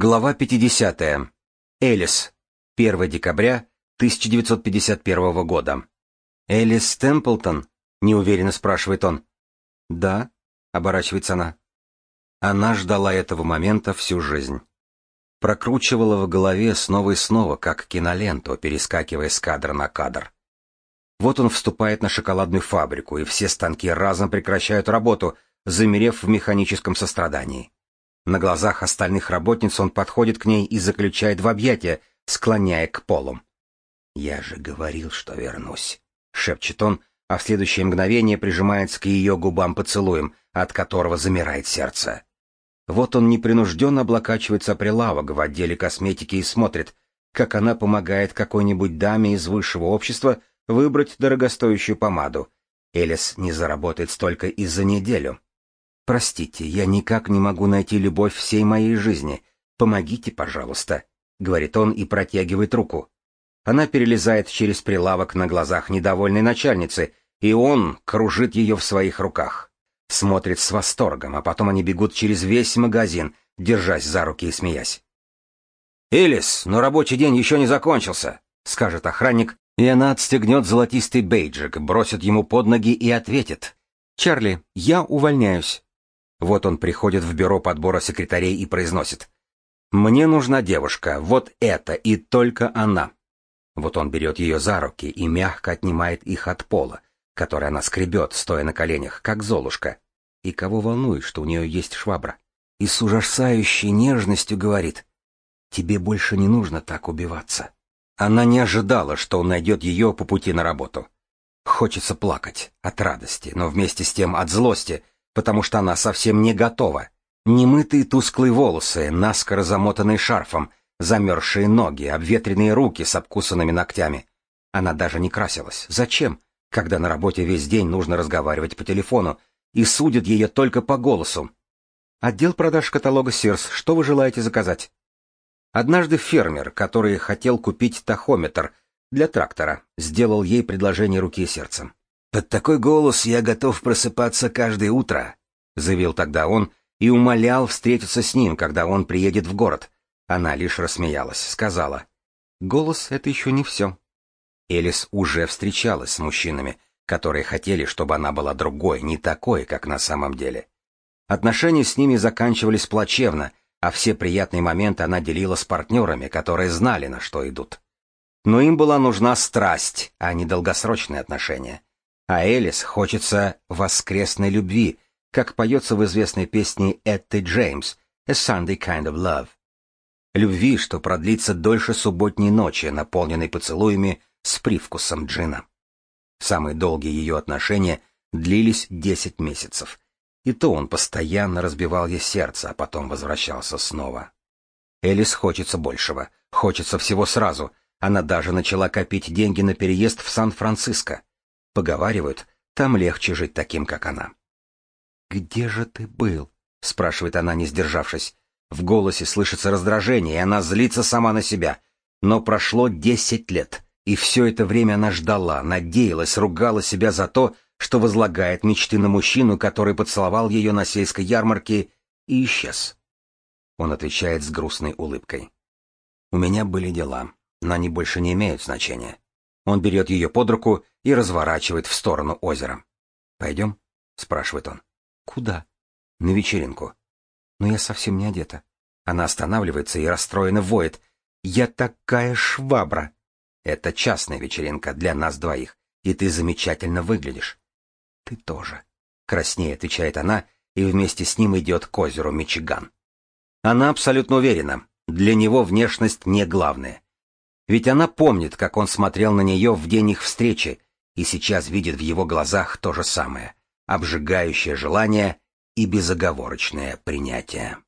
Глава 50. Элис. 1 декабря 1951 года. «Элис Темплтон?» — неуверенно спрашивает он. «Да», — оборачивается она. Она ждала этого момента всю жизнь. Прокручивала в голове снова и снова, как киноленту, перескакивая с кадра на кадр. Вот он вступает на шоколадную фабрику, и все станки разом прекращают работу, замерев в механическом сострадании. На глазах остальных работниц он подходит к ней и заключает в объятия, склоняя к полу. «Я же говорил, что вернусь», — шепчет он, а в следующее мгновение прижимается к ее губам поцелуем, от которого замирает сердце. Вот он непринужденно облокачивается прилавок в отделе косметики и смотрит, как она помогает какой-нибудь даме из высшего общества выбрать дорогостоящую помаду. Элис не заработает столько и за неделю. «Простите, я никак не могу найти любовь всей моей жизни. Помогите, пожалуйста», — говорит он и протягивает руку. Она перелезает через прилавок на глазах недовольной начальницы, и он кружит ее в своих руках. Смотрит с восторгом, а потом они бегут через весь магазин, держась за руки и смеясь. «Элис, но рабочий день еще не закончился», — скажет охранник, и она отстегнет золотистый бейджик, бросит ему под ноги и ответит. «Чарли, я увольняюсь». Вот он приходит в бюро подбора секретарей и произносит. «Мне нужна девушка, вот эта и только она». Вот он берет ее за руки и мягко отнимает их от пола, который она скребет, стоя на коленях, как золушка. И кого волнует, что у нее есть швабра? И с ужасающей нежностью говорит, «Тебе больше не нужно так убиваться». Она не ожидала, что он найдет ее по пути на работу. Хочется плакать от радости, но вместе с тем от злости, потому что она совсем не готова. Немытые тусклые волосы, наскоро замотанные шарфом, замерзшие ноги, обветренные руки с обкусанными ногтями. Она даже не красилась. Зачем, когда на работе весь день нужно разговаривать по телефону, и судят ее только по голосу? Отдел продаж каталога Sears, что вы желаете заказать? Однажды фермер, который хотел купить тахометр для трактора, сделал ей предложение руки и сердцем. «Под такой голос я готов просыпаться каждое утро», — заявил тогда он и умолял встретиться с ним, когда он приедет в город. Она лишь рассмеялась, сказала, «Голос — это еще не все». Элис уже встречалась с мужчинами, которые хотели, чтобы она была другой, не такой, как на самом деле. Отношения с ними заканчивались плачевно, а все приятные моменты она делила с партнерами, которые знали, на что идут. Но им была нужна страсть, а не долгосрочные отношения. А Элис хочется воскресной любви, как поется в известной песне Этты Джеймс «A Sunday Kind of Love». Любви, что продлится дольше субботней ночи, наполненной поцелуями с привкусом джина. Самые долгие ее отношения длились десять месяцев, и то он постоянно разбивал ей сердце, а потом возвращался снова. Элис хочется большего, хочется всего сразу. Она даже начала копить деньги на переезд в Сан-Франциско. Поговаривают, там легче жить таким, как она. «Где же ты был?» — спрашивает она, не сдержавшись. В голосе слышится раздражение, и она злится сама на себя. Но прошло десять лет, и все это время она ждала, надеялась, ругала себя за то, что возлагает мечты на мужчину, который поцеловал ее на сельской ярмарке и исчез. Он отвечает с грустной улыбкой. «У меня были дела, но они больше не имеют значения». Он берет ее под руку и разворачивает в сторону озера. «Пойдем?» — спрашивает он. «Куда?» «На вечеринку». «Но я совсем не одета». Она останавливается и расстроенно воет. «Я такая швабра!» «Это частная вечеринка для нас двоих, и ты замечательно выглядишь. «Ты тоже», — краснее отвечает она, и вместе с ним идет к озеру Мичиган. Она абсолютно уверена, для него внешность не главное. Ведь она помнит, как он смотрел на нее в день их встречи, и сейчас видит в его глазах то же самое — обжигающее желание и безоговорочное принятие.